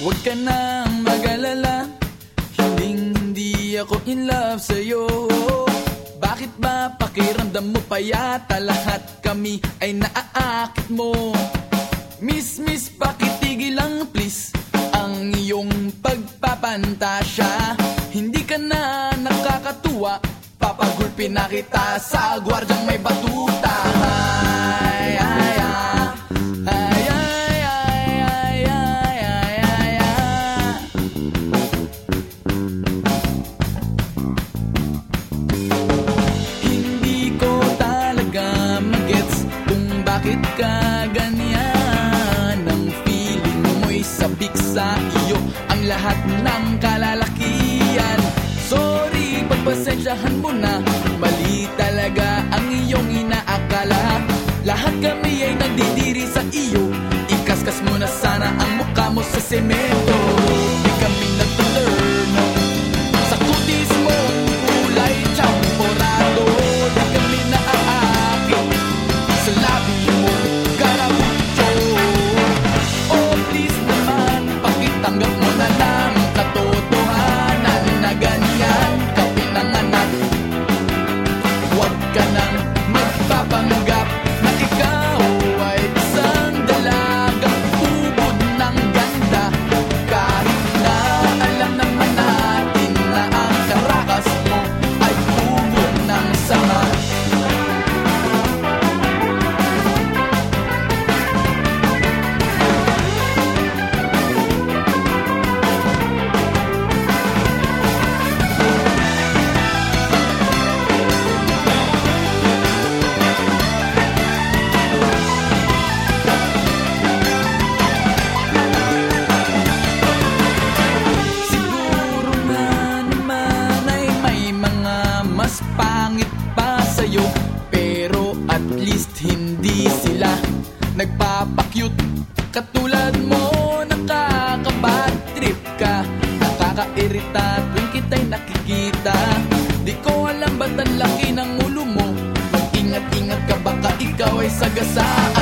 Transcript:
ka nang mag-alala Hinding hindi ako in love sa'yo. Bakit ba pakiramdam mo pa yata Lahat kami ay naaakit mo? Miss, miss, pakitigil lang please Ang iyong pagpapantasya. Hindi ka na nakakatuwa Papagulpin na kita sa gwardyang may batuta. Ay, bakit ka ganyan Ang feeling mo'y sabik sa iyo. Ang lahat ng kalalakian Sorry, pagpasensyahan mo na. Mali talaga ang iyong inaakala. Lahat kami ay nagdidiri sa iyo. Ikaskas mo na sana ang mukha mo sa semento pangit pa sa'yo Pero at least hindi sila nagpapakyut Katulad mo nakakabad trip ka Nakakairita tuwing kita'y nakikita. Di ko alam ba't ang laki ng ulo mo Ingat-ingat ka baka ikaw ay sagasaan.